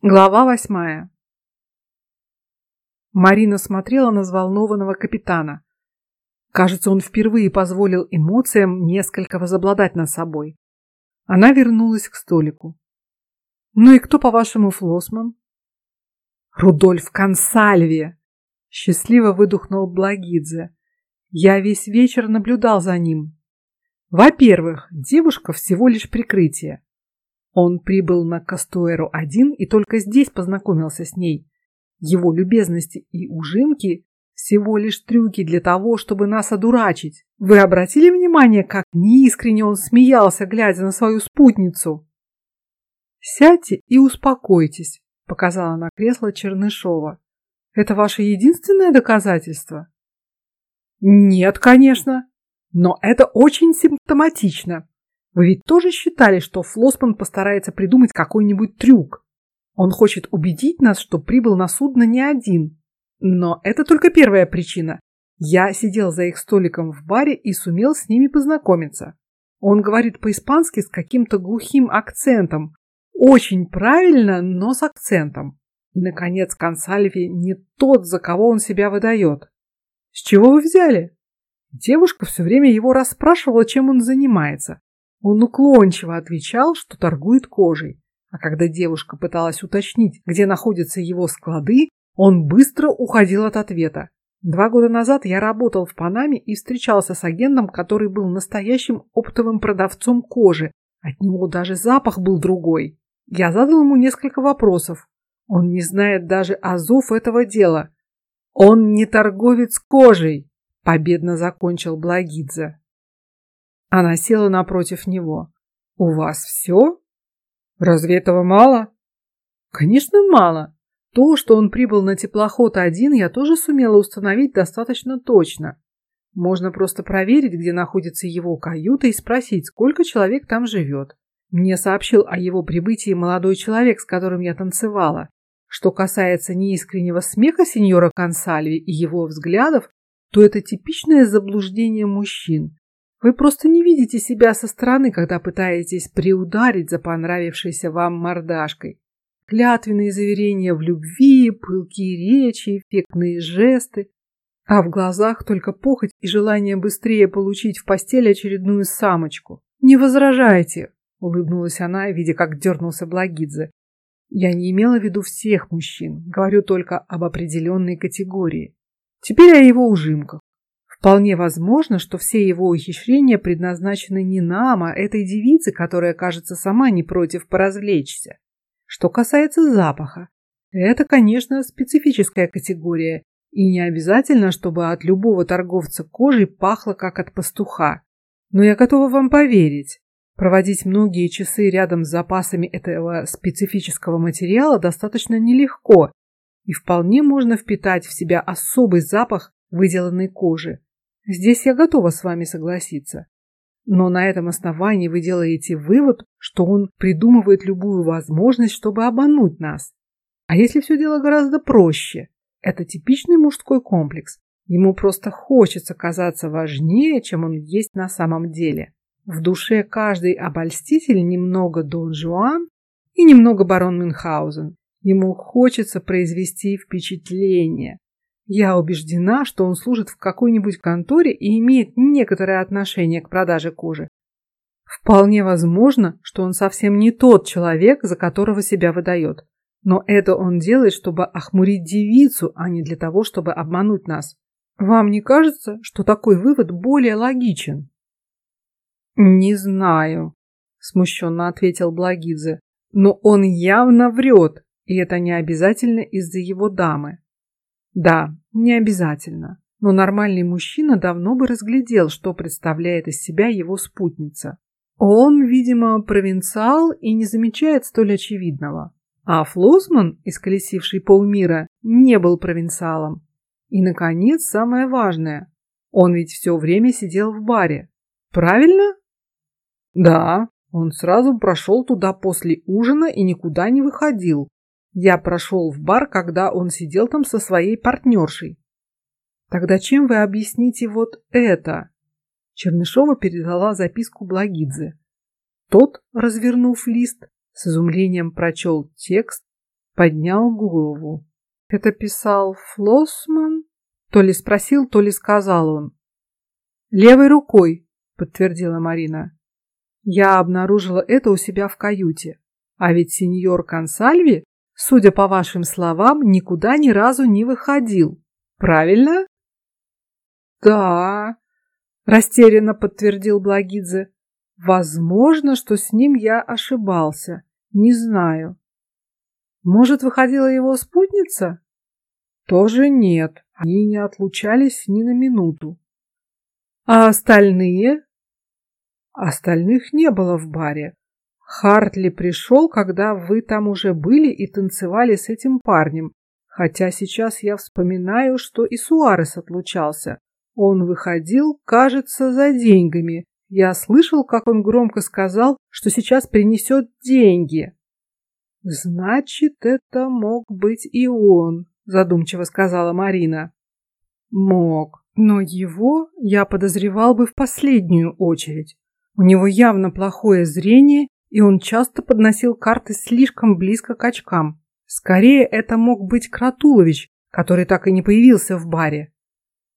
Глава восьмая. Марина смотрела на взволнованного капитана. Кажется, он впервые позволил эмоциям несколько возобладать над собой. Она вернулась к столику. Ну и кто, по-вашему, Флосман? Рудольф Консальви. Счастливо выдохнул Благидзе. Я весь вечер наблюдал за ним. Во-первых, девушка всего лишь прикрытие. Он прибыл на Кастуэру-1 и только здесь познакомился с ней. Его любезности и ужимки всего лишь трюки для того, чтобы нас одурачить. Вы обратили внимание, как неискренне он смеялся, глядя на свою спутницу? Сядьте и успокойтесь, показала на кресло Чернышова. Это ваше единственное доказательство? Нет, конечно, но это очень симптоматично. Вы ведь тоже считали, что Флосман постарается придумать какой-нибудь трюк? Он хочет убедить нас, что прибыл на судно не один. Но это только первая причина. Я сидел за их столиком в баре и сумел с ними познакомиться. Он говорит по-испански с каким-то глухим акцентом. Очень правильно, но с акцентом. И, наконец, Консальви не тот, за кого он себя выдает. С чего вы взяли? Девушка все время его расспрашивала, чем он занимается. Он уклончиво отвечал, что торгует кожей, а когда девушка пыталась уточнить, где находятся его склады, он быстро уходил от ответа. Два года назад я работал в Панаме и встречался с агентом, который был настоящим оптовым продавцом кожи. От него даже запах был другой. Я задал ему несколько вопросов. Он не знает даже азов этого дела. Он не торговец кожей, победно закончил Благидзе. Она села напротив него. У вас все? Разве этого мало? Конечно, мало. То, что он прибыл на теплоход один, я тоже сумела установить достаточно точно. Можно просто проверить, где находится его каюта и спросить, сколько человек там живет. Мне сообщил о его прибытии молодой человек, с которым я танцевала. Что касается неискреннего смеха сеньора Консальви и его взглядов, то это типичное заблуждение мужчин. Вы просто не видите себя со стороны, когда пытаетесь приударить за понравившейся вам мордашкой. Клятвенные заверения в любви, пылкие речи, эффектные жесты, а в глазах только похоть и желание быстрее получить в постели очередную самочку. Не возражайте, улыбнулась она, видя, как дернулся Благидзе. Я не имела в виду всех мужчин, говорю только об определенной категории. Теперь о его ужимках. Вполне возможно, что все его ухищрения предназначены не нам, а этой девице, которая, кажется, сама не против поразвлечься. Что касается запаха, это, конечно, специфическая категория, и не обязательно, чтобы от любого торговца кожей пахло как от пастуха. Но я готова вам поверить. Проводить многие часы рядом с запасами этого специфического материала достаточно нелегко, и вполне можно впитать в себя особый запах выделанной кожи. Здесь я готова с вами согласиться. Но на этом основании вы делаете вывод, что он придумывает любую возможность, чтобы обмануть нас. А если все дело гораздо проще? Это типичный мужской комплекс. Ему просто хочется казаться важнее, чем он есть на самом деле. В душе каждый обольститель немного Дон Жуан и немного барон Мюнхгаузен. Ему хочется произвести впечатление, я убеждена, что он служит в какой-нибудь конторе и имеет некоторое отношение к продаже кожи. Вполне возможно, что он совсем не тот человек, за которого себя выдает. Но это он делает, чтобы охмурить девицу, а не для того, чтобы обмануть нас. Вам не кажется, что такой вывод более логичен? Не знаю, смущенно ответил Благидзе. Но он явно врет, и это не обязательно из-за его дамы. Да, не обязательно. Но нормальный мужчина давно бы разглядел, что представляет из себя его спутница. Он, видимо, провинциал и не замечает столь очевидного. А Флосман, исколесивший полмира, не был провинциалом. И, наконец, самое важное. Он ведь все время сидел в баре. Правильно? Да, он сразу прошел туда после ужина и никуда не выходил, я прошел в бар, когда он сидел там со своей партнершей. Тогда чем вы объясните вот это? Чернышова передала записку Благидзе. Тот, развернув лист, с изумлением прочел текст, поднял голову. Это писал Флосман? То ли спросил, то ли сказал он. Левой рукой, подтвердила Марина. Я обнаружила это у себя в каюте. А ведь сеньор Консальви, судя по вашим словам, никуда ни разу не выходил. Правильно? Да, растерянно подтвердил Благидзе. Возможно, что с ним я ошибался. Не знаю. Может, выходила его спутница? Тоже нет. Они не отлучались ни на минуту. А остальные? Остальных не было в баре. Хартли пришел, когда вы там уже были и танцевали с этим парнем. Хотя сейчас я вспоминаю, что и Суарес отлучался. Он выходил, кажется, за деньгами. Я слышал, как он громко сказал, что сейчас принесет деньги. Значит, это мог быть и он, задумчиво сказала Марина. Мог, но его я подозревал бы в последнюю очередь. У него явно плохое зрение, и он часто подносил карты слишком близко к очкам. Скорее, это мог быть Кратулович, который так и не появился в баре.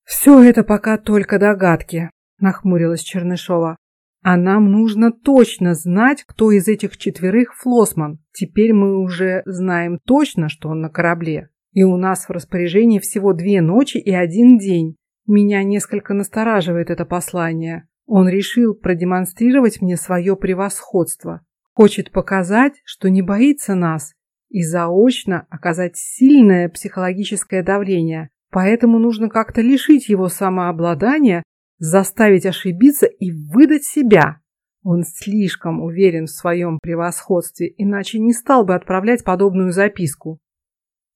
Все это пока только догадки, нахмурилась Чернышова. А нам нужно точно знать, кто из этих четверых Флосман. Теперь мы уже знаем точно, что он на корабле. И у нас в распоряжении всего две ночи и один день. Меня несколько настораживает это послание. Он решил продемонстрировать мне свое превосходство. Хочет показать, что не боится нас и заочно оказать сильное психологическое давление. Поэтому нужно как-то лишить его самообладания заставить ошибиться и выдать себя. Он слишком уверен в своем превосходстве, иначе не стал бы отправлять подобную записку.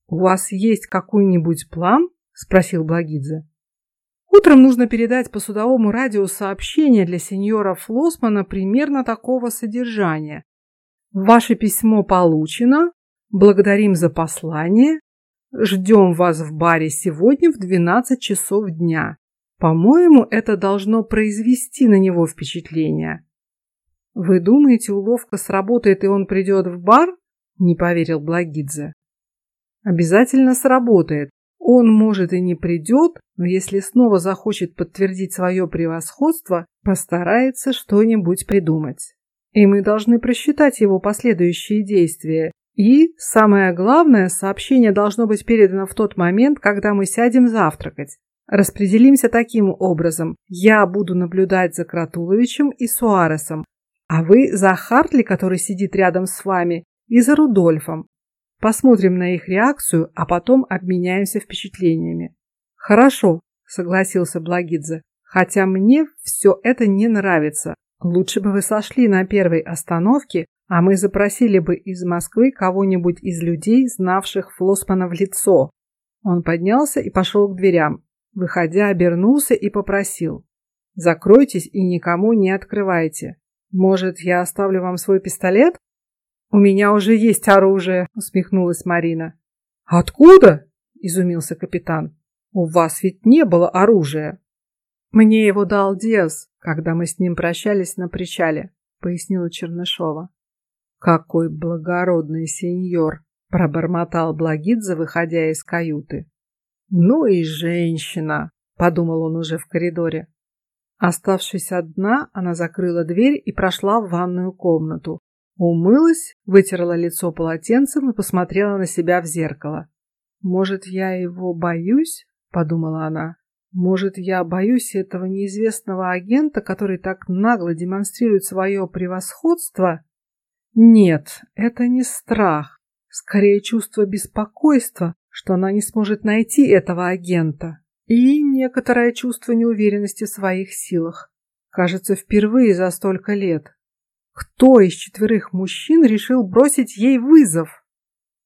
У вас есть какой-нибудь план? – спросил Благидзе. Утром нужно передать по судовому радио сообщение для сеньора Флосмана примерно такого содержания. Ваше письмо получено. Благодарим за послание. Ждем вас в баре сегодня в 12 часов дня. По-моему, это должно произвести на него впечатление. Вы думаете, уловка сработает и он придет в бар? Не поверил Благидзе. Обязательно сработает. Он может и не придет, но если снова захочет подтвердить свое превосходство, постарается что-нибудь придумать. И мы должны просчитать его последующие действия. И самое главное, сообщение должно быть передано в тот момент, когда мы сядем завтракать. Распределимся таким образом: я буду наблюдать за Кратуловичем и Суаресом, а вы за Хартли, который сидит рядом с вами, и за Рудольфом. Посмотрим на их реакцию, а потом обменяемся впечатлениями. Хорошо, согласился Благидзе. Хотя мне все это не нравится. Лучше бы вы сошли на первой остановке, а мы запросили бы из Москвы кого-нибудь из людей, знавших Флосмана в лицо. Он поднялся и пошел к дверям. Выходя, обернулся и попросил: "Закройтесь и никому не открывайте. Может, я оставлю вам свой пистолет? У меня уже есть оружие", усмехнулась Марина. "Откуда?" изумился капитан. "У вас ведь не было оружия". "Мне его дал Диас, когда мы с ним прощались на причале", пояснила Чернышова. "Какой благородный сеньор", пробормотал Благидзе, выходя из каюты. Ну и женщина, подумал он уже в коридоре. Оставшись одна, она закрыла дверь и прошла в ванную комнату. Умылась, вытерла лицо полотенцем и посмотрела на себя в зеркало. Может, я его боюсь? подумала она. Может, я боюсь этого неизвестного агента, который так нагло демонстрирует свое превосходство? Нет, это не страх, скорее чувство беспокойства, что она не сможет найти этого агента, и некоторое чувство неуверенности в своих силах. Кажется, впервые за столько лет. Кто из четверых мужчин решил бросить ей вызов?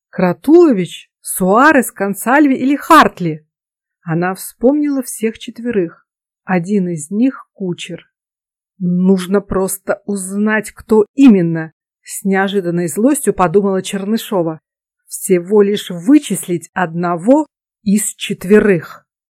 Кратулович, Суарес, Консальви или Хартли? Она вспомнила всех четверых. Один из них кучер. Нужно просто узнать, кто именно. С неожиданной злостью подумала Чернышова всего лишь вычислить одного из четверых.